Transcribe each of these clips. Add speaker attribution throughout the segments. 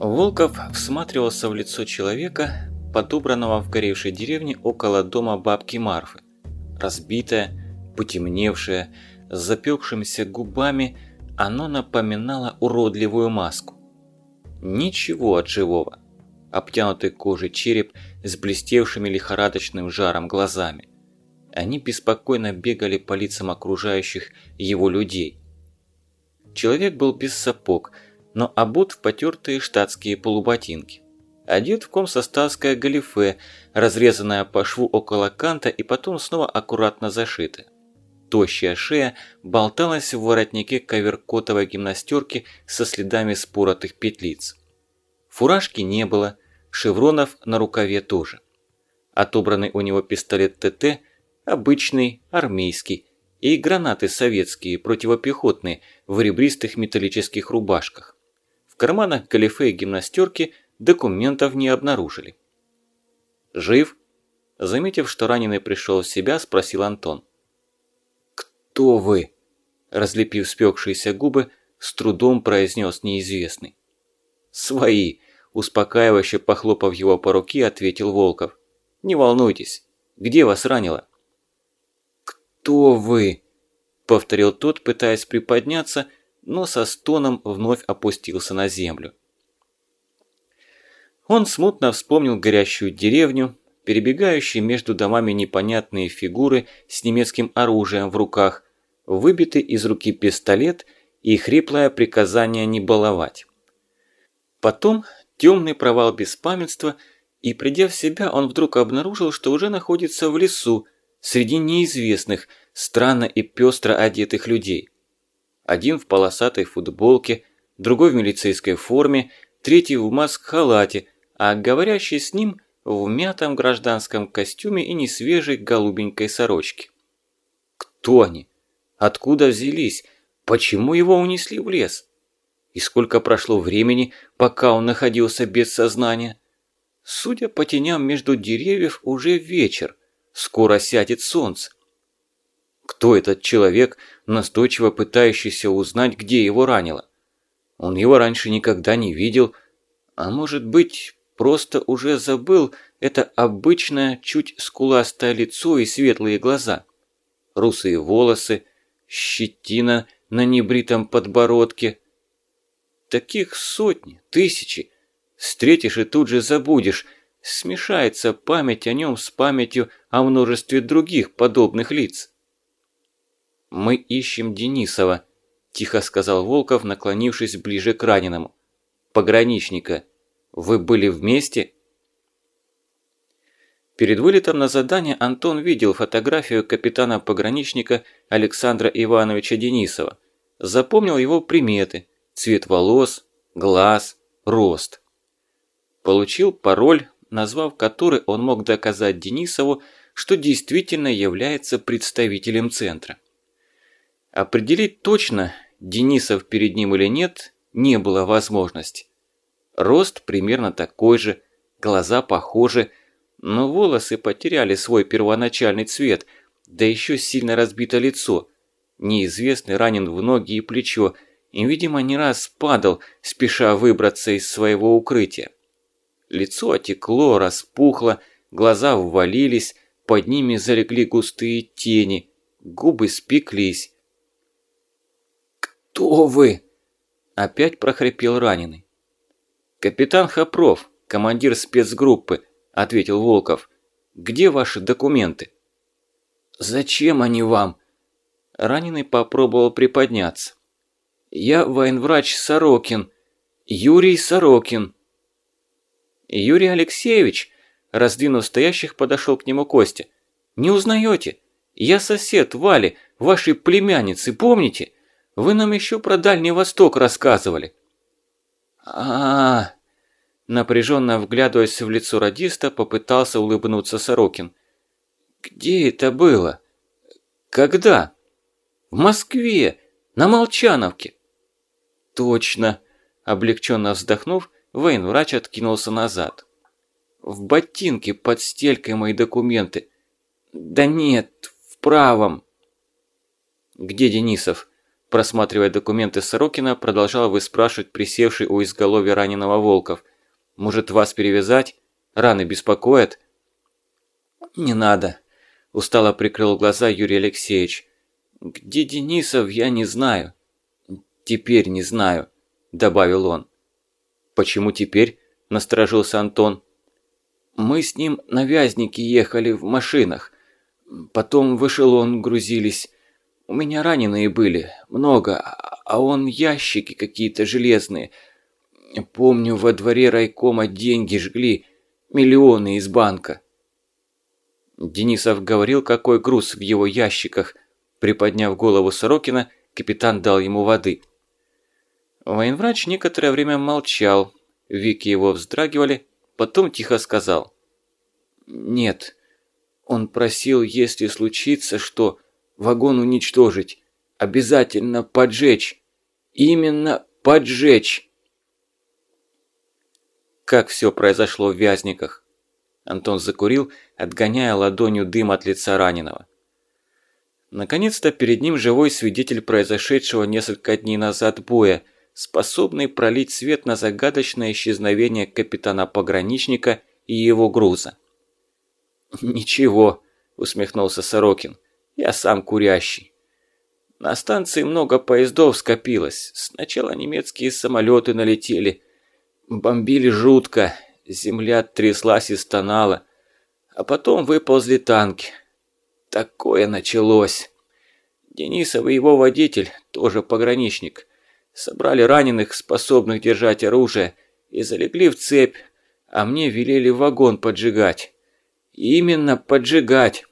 Speaker 1: Волков всматривался в лицо человека, подобранного в горевшей деревне около дома бабки Марфы. Разбитое, потемневшее, с запекшимися губами, оно напоминало уродливую маску. Ничего от живого. Обтянутый кожей череп с блестевшими лихорадочным жаром глазами. Они беспокойно бегали по лицам окружающих его людей. Человек был без сапог, но обут в потертые штатские полуботинки. Одет в комсоставское галифе, разрезанное по шву около канта и потом снова аккуратно зашитое. Тощая шея болталась в воротнике коверкотовой гимнастерки со следами споротых петлиц. Фуражки не было, шевронов на рукаве тоже. Отобранный у него пистолет ТТ, обычный, армейский, и гранаты советские, противопехотные, в ребристых металлических рубашках. Карманах галифе и гимнастерки документов не обнаружили. «Жив?» Заметив, что раненый пришел в себя, спросил Антон. «Кто вы?» Разлепив спекшиеся губы, с трудом произнес неизвестный. «Свои!» Успокаивающе похлопав его по руке, ответил Волков. «Не волнуйтесь. Где вас ранило?» «Кто вы?» Повторил тот, пытаясь приподняться, но со стоном вновь опустился на землю. Он смутно вспомнил горящую деревню, перебегающие между домами непонятные фигуры с немецким оружием в руках, выбитый из руки пистолет и хриплое приказание не баловать. Потом темный провал беспамятства, и придя в себя, он вдруг обнаружил, что уже находится в лесу, среди неизвестных, странно и пестро одетых людей. Один в полосатой футболке, другой в милицейской форме, третий в маск-халате, а говорящий с ним в мятом гражданском костюме и несвежей голубенькой сорочке. Кто они? Откуда взялись? Почему его унесли в лес? И сколько прошло времени, пока он находился без сознания? Судя по теням между деревьев, уже вечер. Скоро сядет солнце. Кто этот человек, настойчиво пытающийся узнать, где его ранило? Он его раньше никогда не видел, а может быть, просто уже забыл это обычное, чуть скуластое лицо и светлые глаза. Русые волосы, щетина на небритом подбородке, Таких сотни, тысячи. Встретишь и тут же забудешь. Смешается память о нем с памятью о множестве других подобных лиц. «Мы ищем Денисова», – тихо сказал Волков, наклонившись ближе к раненому. «Пограничника. Вы были вместе?» Перед вылетом на задание Антон видел фотографию капитана-пограничника Александра Ивановича Денисова. Запомнил его приметы, цвет волос, глаз, рост. Получил пароль, назвав который он мог доказать Денисову, что действительно является представителем центра. Определить точно, Денисов перед ним или нет, не было возможности. Рост примерно такой же, глаза похожи, но волосы потеряли свой первоначальный цвет, да еще сильно разбито лицо. Неизвестный ранен в ноги и плечо, и, видимо, не раз падал, спеша выбраться из своего укрытия. Лицо отекло, распухло, глаза ввалились, под ними залегли густые тени, губы спеклись. «Кто вы?» – опять прохрипел раненый. «Капитан Хопров, командир спецгруппы», – ответил Волков. «Где ваши документы?» «Зачем они вам?» Раненый попробовал приподняться. Я военврач Сорокин. Юрий Сорокин. Юрий Алексеевич, раздвинув стоящих, подошел к нему Костя. Не узнаете? Я сосед Вали, вашей племянницы, помните? Вы нам еще про Дальний Восток рассказывали. А, -а, -а напряженно вглядываясь в лицо радиста, попытался улыбнуться Сорокин. Где это было? Когда? В Москве, на Молчановке. «Точно!» – облегченно вздохнув, военврач откинулся назад. «В ботинке под стелькой мои документы. Да нет, в правом!» «Где Денисов?» – Просматривая документы Сорокина, продолжал выспрашивать присевший у изголовья раненого Волков. «Может, вас перевязать? Раны беспокоят?» «Не надо», – устало прикрыл глаза Юрий Алексеевич. «Где Денисов, я не знаю». «Теперь не знаю», – добавил он. «Почему теперь?» – насторожился Антон. «Мы с ним на Вязники ехали в машинах. Потом в эшелон грузились. У меня раненые были, много, а он ящики какие-то железные. Помню, во дворе райкома деньги жгли, миллионы из банка». Денисов говорил, какой груз в его ящиках. Приподняв голову Сорокина, капитан дал ему воды. Военврач некоторое время молчал, веки его вздрагивали, потом тихо сказал. «Нет, он просил, если случится, что вагон уничтожить, обязательно поджечь, именно поджечь». Как все произошло в Вязниках? Антон закурил, отгоняя ладонью дым от лица раненого. Наконец-то перед ним живой свидетель произошедшего несколько дней назад боя – способный пролить свет на загадочное исчезновение капитана-пограничника и его груза. «Ничего», – усмехнулся Сорокин, – «я сам курящий». На станции много поездов скопилось. Сначала немецкие самолеты налетели. Бомбили жутко, земля тряслась и стонала. А потом выползли танки. Такое началось. Денисов и его водитель, тоже пограничник, собрали раненых, способных держать оружие, и залегли в цепь, а мне велели вагон поджигать. Именно поджигать.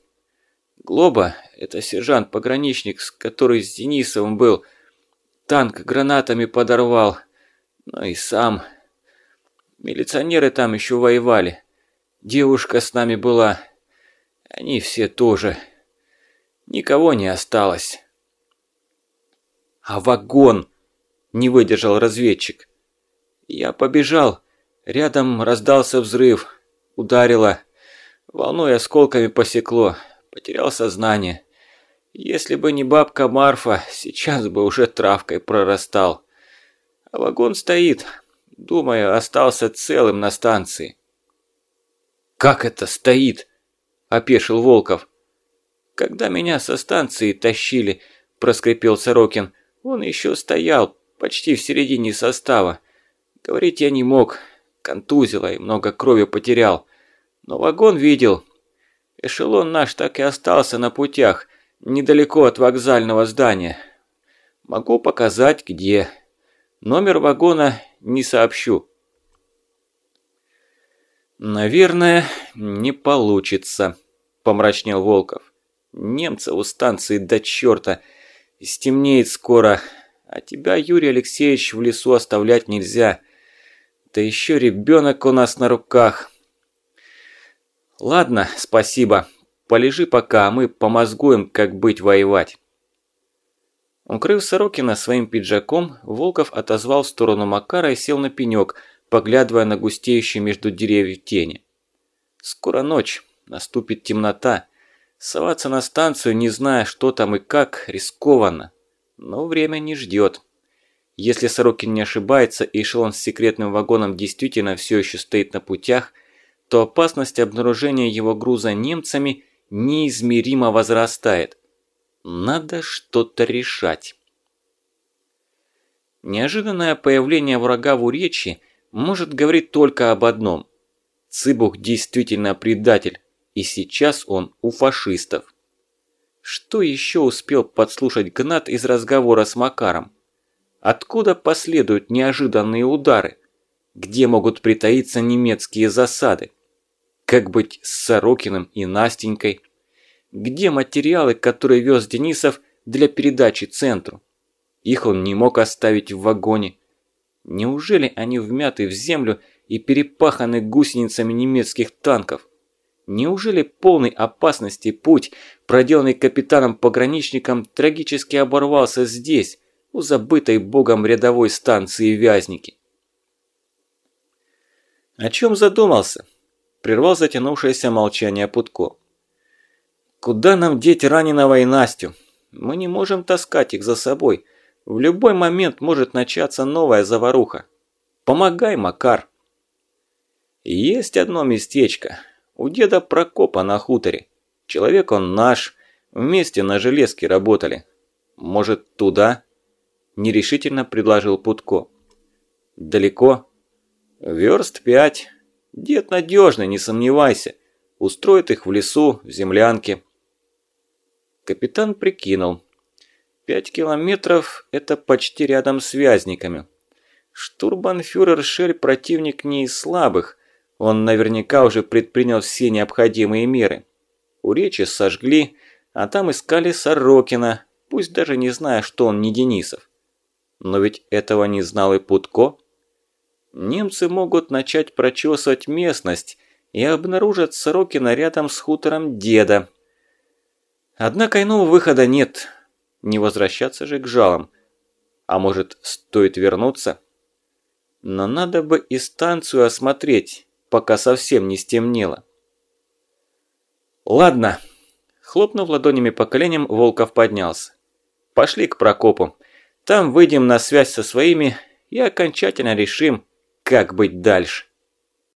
Speaker 1: Глоба – это сержант-пограничник, который с Денисовым был. Танк гранатами подорвал. Ну и сам. Милиционеры там еще воевали. Девушка с нами была. Они все тоже. Никого не осталось. А вагон не выдержал разведчик. Я побежал. Рядом раздался взрыв. Ударило. Волной осколками посекло. Потерял сознание. Если бы не бабка Марфа, сейчас бы уже травкой прорастал. А вагон стоит. Думаю, остался целым на станции. «Как это стоит?» – опешил Волков. «Когда меня со станции тащили», – проскрипел Сорокин, – «он еще стоял, почти в середине состава. Говорить я не мог, контузило и много крови потерял. Но вагон видел. Эшелон наш так и остался на путях, недалеко от вокзального здания. Могу показать, где. Номер вагона не сообщу. «Наверное, не получится», – помрачнел Волков. «Немцы у станции до черта. Стемнеет скоро, а тебя, Юрий Алексеевич, в лесу оставлять нельзя. Да еще ребенок у нас на руках. Ладно, спасибо. Полежи пока, а мы помозгуем, как быть воевать. Укрыв Сорокина своим пиджаком, Волков отозвал в сторону Макара и сел на пенек, поглядывая на густеющие между деревьев тени. Скоро ночь, наступит темнота. Соваться на станцию, не зная, что там и как, рискованно. Но время не ждет. Если Сорокин не ошибается и эшелон с секретным вагоном действительно все еще стоит на путях, то опасность обнаружения его груза немцами неизмеримо возрастает. Надо что-то решать. Неожиданное появление врага в Уречи может говорить только об одном. Цыбух действительно предатель, и сейчас он у фашистов. Что еще успел подслушать Гнат из разговора с Макаром? Откуда последуют неожиданные удары? Где могут притаиться немецкие засады? Как быть с Сорокиным и Настенькой? Где материалы, которые вез Денисов для передачи центру? Их он не мог оставить в вагоне. Неужели они вмяты в землю и перепаханы гусеницами немецких танков? Неужели полный опасности путь, проделанный капитаном-пограничником, трагически оборвался здесь, у забытой богом рядовой станции Вязники? О чем задумался? Прервал затянувшееся молчание Путко. Куда нам деть раненого и Настю? Мы не можем таскать их за собой. В любой момент может начаться новая заваруха. Помогай, Макар. Есть одно местечко. У деда Прокопа на хуторе. Человек он наш. Вместе на железке работали. Может, туда? Нерешительно предложил Путко. Далеко? Верст пять. Дед надежный, не сомневайся. Устроит их в лесу, в землянке. Капитан прикинул. Пять километров – это почти рядом с Вязниками. Штурбанфюрер Шель противник не из слабых. Он наверняка уже предпринял все необходимые меры. У речи сожгли, а там искали Сорокина, пусть даже не зная, что он не Денисов. Но ведь этого не знал и Путко. Немцы могут начать прочесывать местность и обнаружат Сорокина рядом с хутором деда. Однако иного выхода нет. Не возвращаться же к жалам. А может, стоит вернуться? Но надо бы и станцию осмотреть, пока совсем не стемнело. Ладно. Хлопнув ладонями по коленям, Волков поднялся. Пошли к Прокопу. Там выйдем на связь со своими и окончательно решим, как быть дальше.